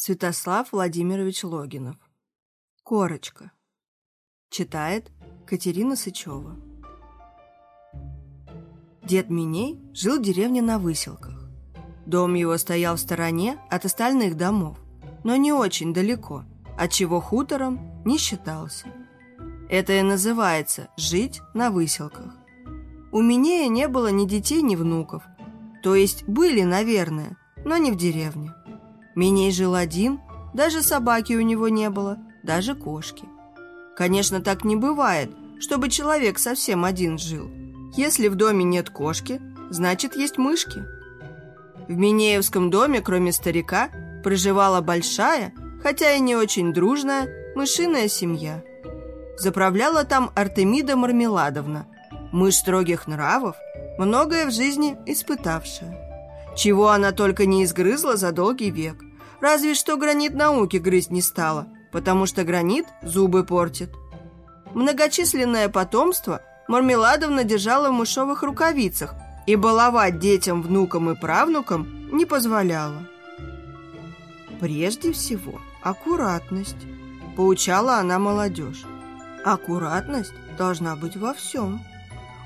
Святослав Владимирович Логинов. Корочка. Читает Катерина Сычева. Дед Миней жил в деревне на Выселках. Дом его стоял в стороне от остальных домов, но не очень далеко, отчего хутором не считался. Это и называется «жить на выселках». У Минея не было ни детей, ни внуков. То есть были, наверное, но не в деревне. Миней жил один, даже собаки у него не было, даже кошки. Конечно, так не бывает, чтобы человек совсем один жил. Если в доме нет кошки, значит, есть мышки. В Минеевском доме, кроме старика, проживала большая, хотя и не очень дружная, мышиная семья. Заправляла там Артемида Мармеладовна, мышь строгих нравов, многое в жизни испытавшая. Чего она только не изгрызла за долгий век. Разве что гранит науки грызть не стала, потому что гранит зубы портит. Многочисленное потомство Мармеладовна держала в мышовых рукавицах и баловать детям, внукам и правнукам не позволяла. Прежде всего, аккуратность, поучала она молодежь. Аккуратность должна быть во всем.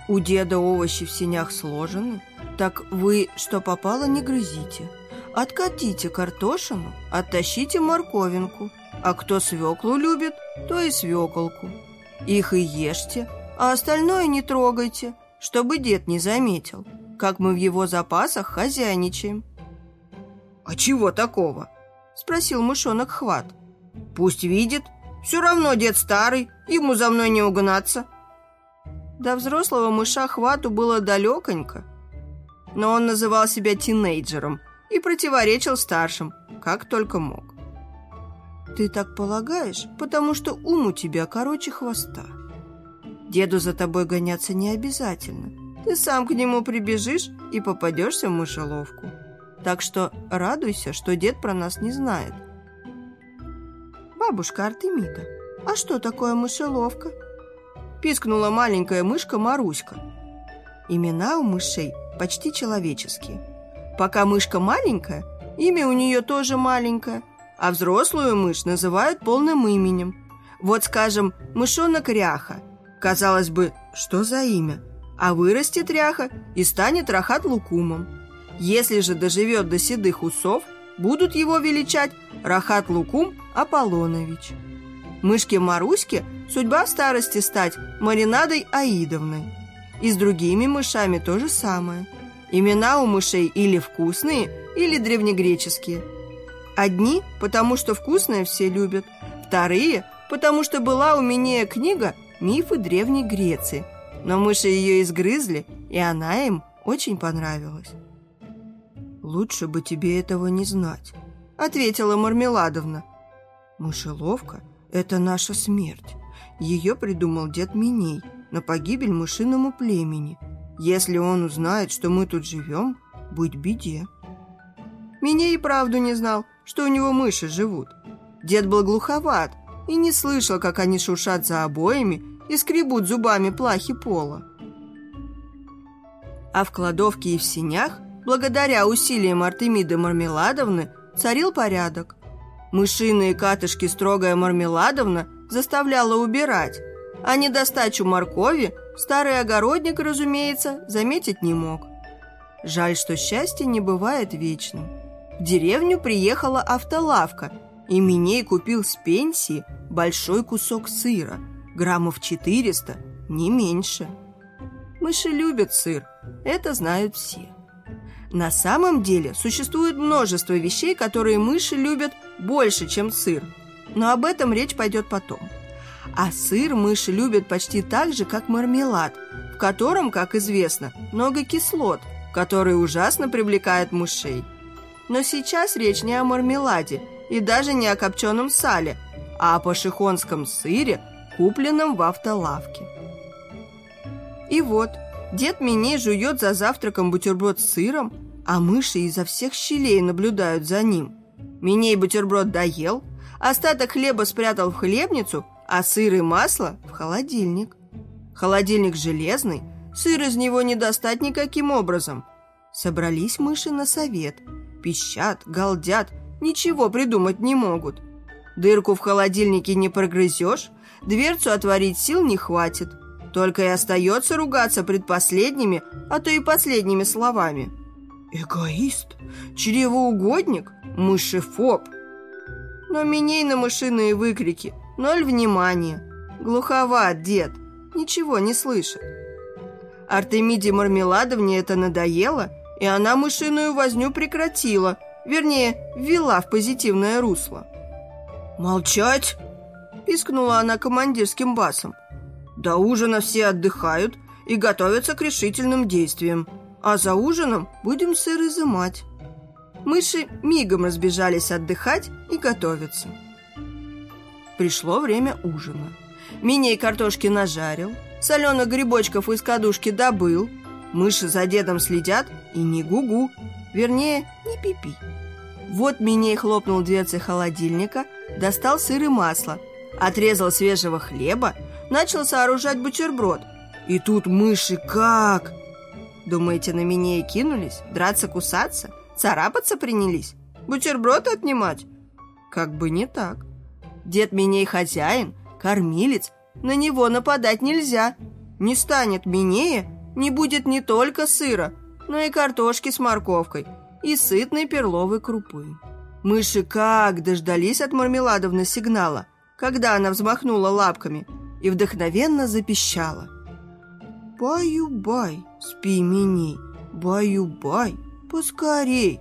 У деда овощи в синях сложены, так вы, что попало, не грызите – Откатите картошину, оттащите морковинку, а кто свеклу любит, то и свеколку. Их и ешьте, а остальное не трогайте, чтобы дед не заметил, как мы в его запасах хозяйничаем. «А чего такого?» – спросил мышонок Хват. «Пусть видит, все равно дед старый, ему за мной не угнаться». До взрослого мыша Хвату было далеконько, но он называл себя тинейджером – и противоречил старшим, как только мог. «Ты так полагаешь, потому что ум у тебя короче хвоста. Деду за тобой гоняться не обязательно. Ты сам к нему прибежишь и попадешься в мышеловку. Так что радуйся, что дед про нас не знает». «Бабушка Артемида, а что такое мышеловка?» Пискнула маленькая мышка Маруська. Имена у мышей почти человеческие – Пока мышка маленькая, имя у нее тоже маленькое, а взрослую мышь называют полным именем. Вот, скажем, мышонок Ряха. Казалось бы, что за имя? А вырастет Ряха и станет Рахат Лукумом. Если же доживет до седых усов, будут его величать Рахат Лукум Аполлонович. Мышке Маруське судьба в старости стать Маринадой Аидовной. И с другими мышами то же самое – Имена у мышей или вкусные, или древнегреческие. Одни, потому что вкусное все любят. Вторые, потому что была у меня книга «Мифы Древней Греции». Но мыши ее изгрызли, и она им очень понравилась. «Лучше бы тебе этого не знать», — ответила Мармеладовна. «Мышеловка — это наша смерть. Ее придумал дед Миней на погибель мышиному племени — если он узнает, что мы тут живем, быть беде. Меня и правду не знал, что у него мыши живут. Дед был глуховат и не слышал, как они шуршат за обоями и скребут зубами плахи пола. А в кладовке и в синях, благодаря усилиям Артемиды Мармеладовны, царил порядок. Мышиные катышки строгая Мармеладовна заставляла убирать, а недостачу моркови старый огородник, разумеется, заметить не мог. Жаль, что счастье не бывает вечным. В деревню приехала автолавка, и Миней купил с пенсии большой кусок сыра, граммов 400, не меньше. Мыши любят сыр, это знают все. На самом деле существует множество вещей, которые мыши любят больше, чем сыр, но об этом речь пойдет потом. А сыр мыши любят почти так же, как мармелад, в котором, как известно, много кислот, которые ужасно привлекают мышей. Но сейчас речь не о мармеладе и даже не о копченом сале, а о пашихонском сыре, купленном в автолавке. И вот, дед Миней жует за завтраком бутерброд с сыром, а мыши изо всех щелей наблюдают за ним. Миней бутерброд доел, остаток хлеба спрятал в хлебницу а сыр и масло в холодильник. Холодильник железный, сыр из него не достать никаким образом. Собрались мыши на совет, пищат, галдят ничего придумать не могут. Дырку в холодильнике не прогрызешь, дверцу отворить сил не хватит. Только и остается ругаться предпоследними, а то и последними словами. Эгоист, чревоугодник, мышефоб. Но миней на мышиные выкрики, ноль внимания. Глуховат дед, ничего не слышит. Артемиде Мармеладовне это надоело, и она мышиную возню прекратила, вернее, ввела в позитивное русло. «Молчать!» – пискнула она командирским басом. «До ужина все отдыхают и готовятся к решительным действиям, а за ужином будем сыр изымать». Мыши мигом разбежались отдыхать и готовиться. Пришло время ужина. Миней картошки нажарил, соленых грибочков из кадушки добыл. Мыши за дедом следят и не гугу, вернее, не пипи. Вот Миней хлопнул дверцей холодильника, достал сыр и масло, отрезал свежего хлеба, начал сооружать бутерброд. И тут мыши как... Думаете, на Минея кинулись? Драться, кусаться? Царапаться принялись? Бутерброд отнимать? Как бы не так. Дед Миней хозяин, кормилец, на него нападать нельзя. Не станет минее, не будет не только сыра, но и картошки с морковкой и сытной перловой крупы. Мыши как дождались от мармеладовны сигнала, когда она взмахнула лапками и вдохновенно запищала. «Баю-бай, спи, миней, баю-бай, поскорей!»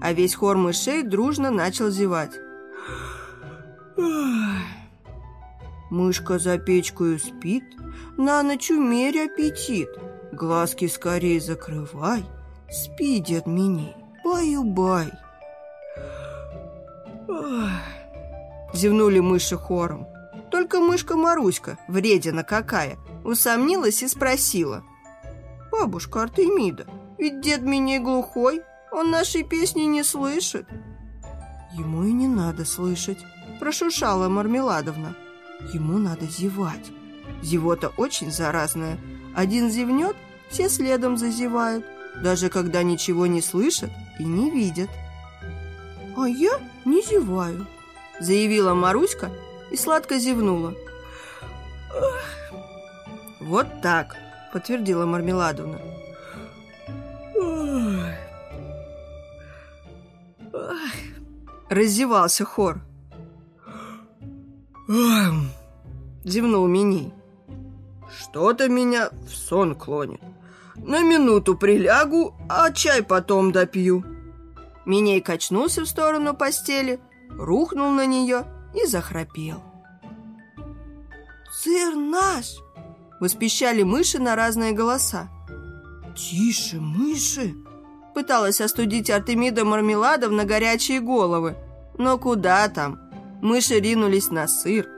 А весь хор мышей дружно начал зевать. Мышка за печкою спит, на ночь умерь аппетит. Глазки скорей закрывай, спи, дед Миней, баю-бай. Зевнули мыши хором. Только мышка Маруська, вредина какая, усомнилась и спросила. «Бабушка Артемида, ведь дед Миней глухой, он нашей песни не слышит». «Ему и не надо слышать», прошушала Мармеладовна. Ему надо зевать. Зевота очень заразная. Один зевнет, все следом зазевают, даже когда ничего не слышат и не видят. «А я не зеваю», — заявила Маруська и сладко зевнула. «Вот так», — подтвердила Мармеладовна. Раззевался хор. Зевнул Миней. Что-то меня в сон клонит. На минуту прилягу, а чай потом допью. Миней качнулся в сторону постели, рухнул на нее и захрапел. «Сыр наш!» – воспищали мыши на разные голоса. «Тише, мыши!» – пыталась остудить Артемида Мармеладов на горячие головы. Но куда там? Мыши ринулись на сыр.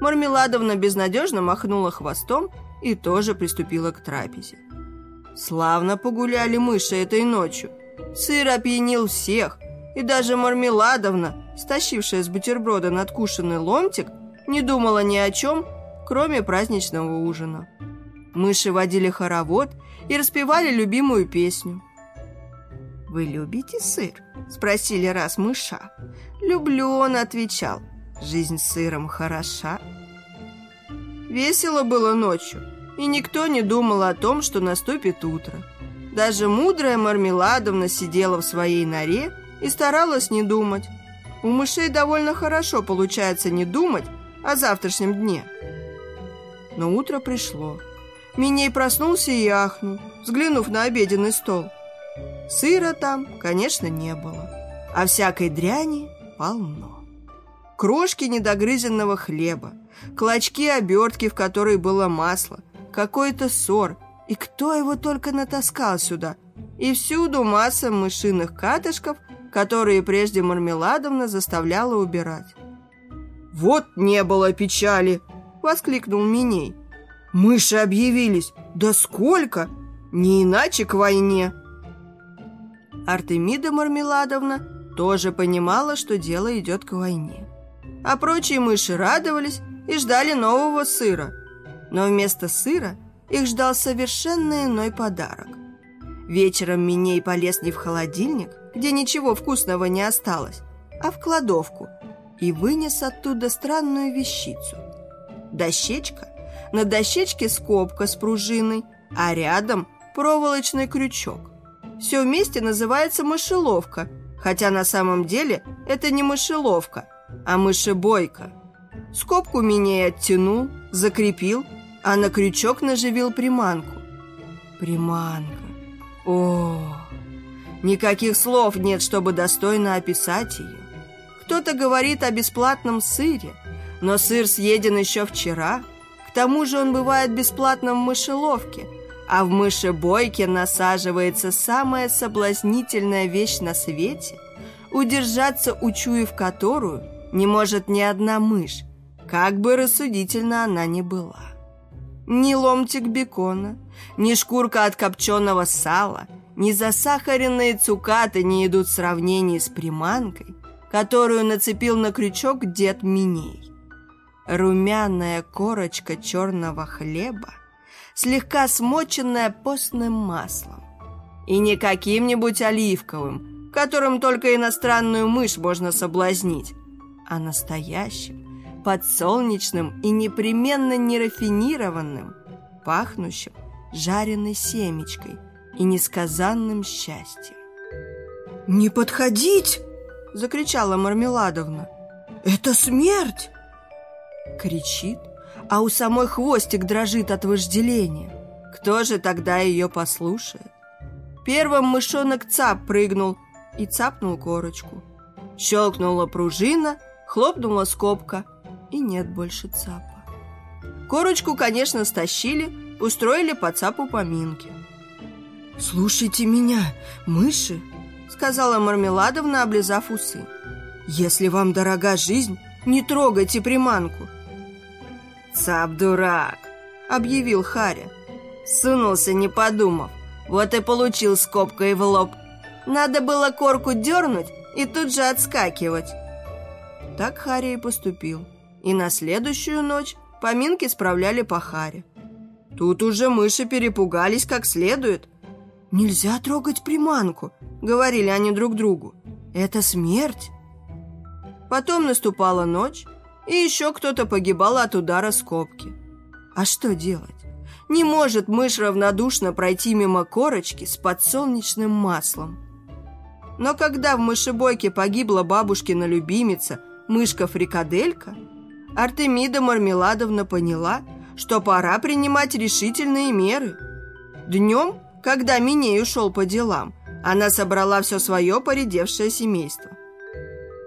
Мармеладовна безнадежно махнула хвостом и тоже приступила к трапезе. Славно погуляли мыши этой ночью. Сыр опьянил всех, и даже Мармеладовна, стащившая с бутерброда надкушенный ломтик, не думала ни о чем, кроме праздничного ужина. Мыши водили хоровод и распевали любимую песню. «Вы любите сыр?» – спросили раз мыша. «Люблю», – он отвечал. «Жизнь с сыром хороша». Весело было ночью, и никто не думал о том, что наступит утро. Даже мудрая Мармеладовна сидела в своей норе и старалась не думать. У мышей довольно хорошо получается не думать о завтрашнем дне. Но утро пришло. Миней проснулся и ахнул, взглянув на обеденный стол. Сыра там, конечно, не было, а всякой дряни полно. Крошки недогрызенного хлеба, клочки обертки, в которой было масло, какой-то сор, и кто его только натаскал сюда, и всюду масса мышиных катышков, которые прежде Мармеладовна заставляла убирать. «Вот не было печали!» — воскликнул Миней. «Мыши объявились! Да сколько! Не иначе к войне!» Артемида Мармеладовна тоже понимала, что дело идет к войне. А прочие мыши радовались и ждали нового сыра. Но вместо сыра их ждал совершенно иной подарок. Вечером Миней полез не в холодильник, где ничего вкусного не осталось, а в кладовку и вынес оттуда странную вещицу. Дощечка, на дощечке скобка с пружиной, а рядом проволочный крючок. Все вместе называется мышеловка, хотя на самом деле это не мышеловка, а мышебойка. Скобку Миней оттянул, закрепил, а на крючок наживил приманку. Приманка. О, никаких слов нет, чтобы достойно описать ее. Кто-то говорит о бесплатном сыре, но сыр съеден еще вчера. К тому же он бывает бесплатным в мышеловке, а в мышебойке насаживается самая соблазнительная вещь на свете, удержаться, учуяв которую, не может ни одна мышь, как бы рассудительно она ни была. Ни ломтик бекона, ни шкурка от копченого сала, ни засахаренные цукаты не идут в сравнении с приманкой, которую нацепил на крючок дед Миней. Румяная корочка черного хлеба, слегка смоченная постным маслом. И не каким-нибудь оливковым, которым только иностранную мышь можно соблазнить, а настоящим, подсолнечным и непременно нерафинированным, пахнущим жареной семечкой и несказанным счастьем. «Не подходить!» закричала Мармеладовна. «Это смерть!» Кричит, а у самой хвостик дрожит от вожделения. Кто же тогда ее послушает? Первым мышонок цап прыгнул и цапнул корочку. Щелкнула пружина, хлопнула скобка, и нет больше цапа. Корочку, конечно, стащили, устроили по цапу поминки. «Слушайте меня, мыши!» сказала Мармеладовна, облизав усы. «Если вам дорога жизнь, не трогайте приманку». «Цап дурак», — объявил Харя. Сунулся, не подумав. Вот и получил скобкой в лоб. Надо было корку дернуть и тут же отскакивать. Так Харя и поступил. И на следующую ночь поминки справляли по Харе. Тут уже мыши перепугались как следует. «Нельзя трогать приманку», говорили они друг другу. «Это смерть!» Потом наступала ночь, и еще кто-то погибал от удара скобки. А что делать? Не может мышь равнодушно пройти мимо корочки с подсолнечным маслом. Но когда в мышебойке погибла бабушкина любимица, мышка-фрикаделька, Артемида Мармеладовна поняла, что пора принимать решительные меры. Днем, когда Миней ушел по делам, она собрала все свое поредевшее семейство.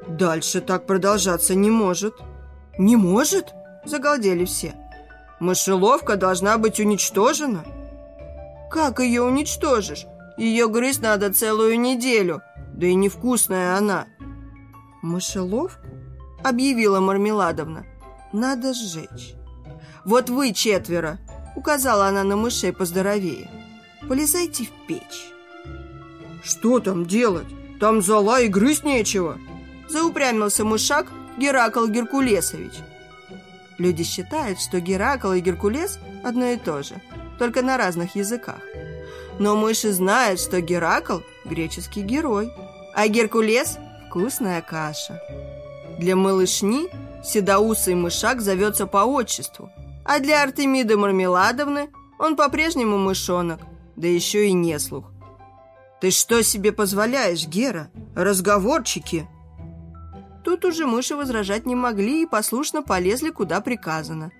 «Дальше так продолжаться не может». «Не может?» – загалдели все. «Мышеловка должна быть уничтожена». «Как ее уничтожишь? Ее грызть надо целую неделю, да и невкусная она». «Мышеловку?» – объявила Мармеладовна. «Надо сжечь». «Вот вы четверо!» – указала она на мышей поздоровее. «Полезайте в печь». «Что там делать? Там зола и грызть нечего!» Заупрямился мышак Геракл Геркулесович. Люди считают, что Геракл и Геркулес одно и то же, только на разных языках. Но мыши знают, что Геракл – греческий герой, а Геркулес – вкусная каша. Для малышни седоусый мышак зовется по отчеству, а для Артемиды Мармеладовны он по-прежнему мышонок, да еще и неслух. «Ты что себе позволяешь, Гера? Разговорчики!» Тут уже мыши возражать не могли и послушно полезли, куда приказано.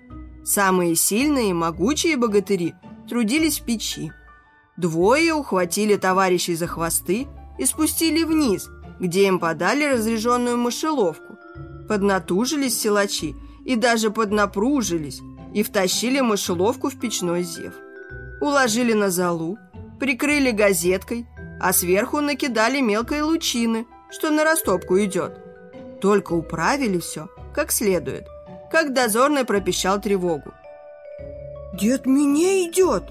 Самые сильные и могучие богатыри трудились в печи. Двое ухватили товарищей за хвосты и спустили вниз, где им подали разряженную мышеловку. Поднатужились силачи и даже поднапружились и втащили мышеловку в печной зев. Уложили на залу, прикрыли газеткой, а сверху накидали мелкой лучины, что на растопку идет. Только управили все как следует, как дозорный пропищал тревогу. «Дед Миней идет!»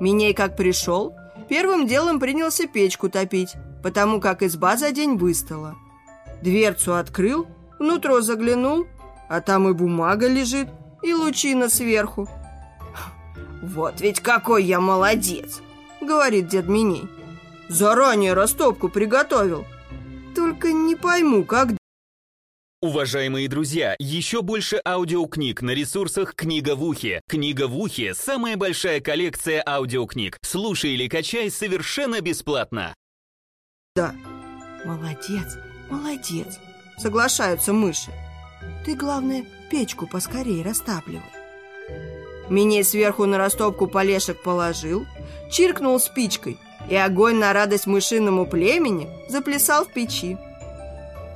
Миней как пришел, первым делом принялся печку топить, потому как изба за день выстала. Дверцу открыл, внутрь заглянул, а там и бумага лежит, и лучина сверху. «Вот ведь какой я молодец!» — говорит дед Миней. Заранее растопку приготовил. Только не пойму, как Уважаемые друзья, еще больше аудиокниг на ресурсах «Книга в ухе». «Книга в ухе» — самая большая коллекция аудиокниг. Слушай или качай совершенно бесплатно. Да. Молодец, молодец, соглашаются мыши. Ты, главное, печку поскорее растапливай. Миней сверху на растопку полешек положил, чиркнул спичкой, и огонь на радость мышиному племени заплясал в печи.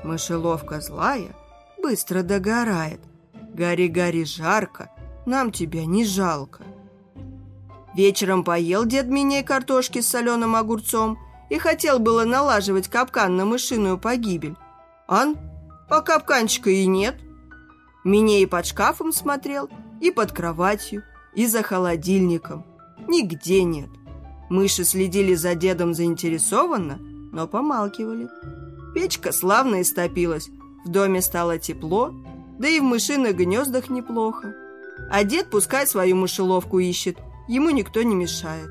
Мышеловка злая быстро догорает. Гори-гори жарко, нам тебя не жалко. Вечером поел дед Миней картошки с соленым огурцом и хотел было налаживать капкан на мышиную погибель. Ан, а капканчика и нет. Миней под шкафом смотрел, и под кроватью, и за холодильником. Нигде нет. Мыши следили за дедом заинтересованно, но помалкивали. Печка славно истопилась, в доме стало тепло, да и в мышиных гнездах неплохо. А дед пускай свою мышеловку ищет, ему никто не мешает.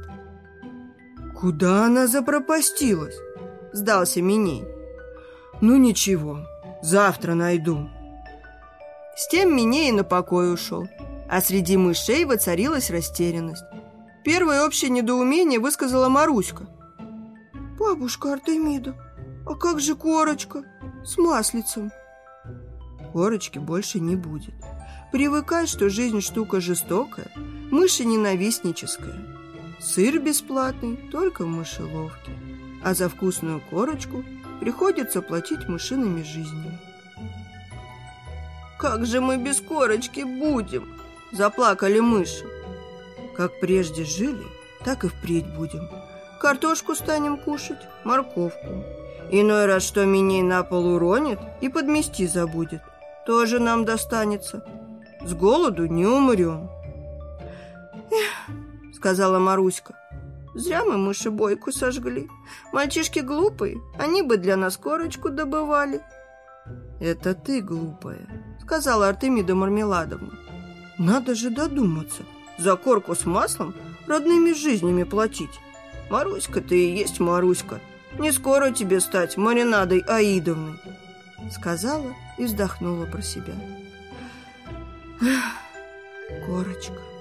«Куда она запропастилась?» – сдался Миней. «Ну ничего, завтра найду». С тем Миней на покой ушел, а среди мышей воцарилась растерянность. Первое общее недоумение высказала Маруська. «Бабушка Артемида, а как же корочка с маслицем? Корочки больше не будет. Привыкай, что жизнь штука жестокая, мыши ненавистническая. Сыр бесплатный только в мышеловке, а за вкусную корочку приходится платить мышиными жизнями. «Как же мы без корочки будем?» – заплакали мыши. «Как прежде жили, так и впредь будем. Картошку станем кушать, морковку, Иной раз что меня на пол уронит и подмести забудет. Тоже нам достанется. С голоду не умрем. Эх, сказала Маруська. Зря мы мышебойку сожгли. Мальчишки глупые, они бы для нас корочку добывали. Это ты глупая, сказала Артемида Мармеладовна. Надо же додуматься. За корку с маслом родными жизнями платить. Маруська ты и есть Маруська. Не скоро тебе стать маринадой Аидовной, сказала и вздохнула про себя. Корочка.